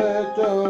में चौ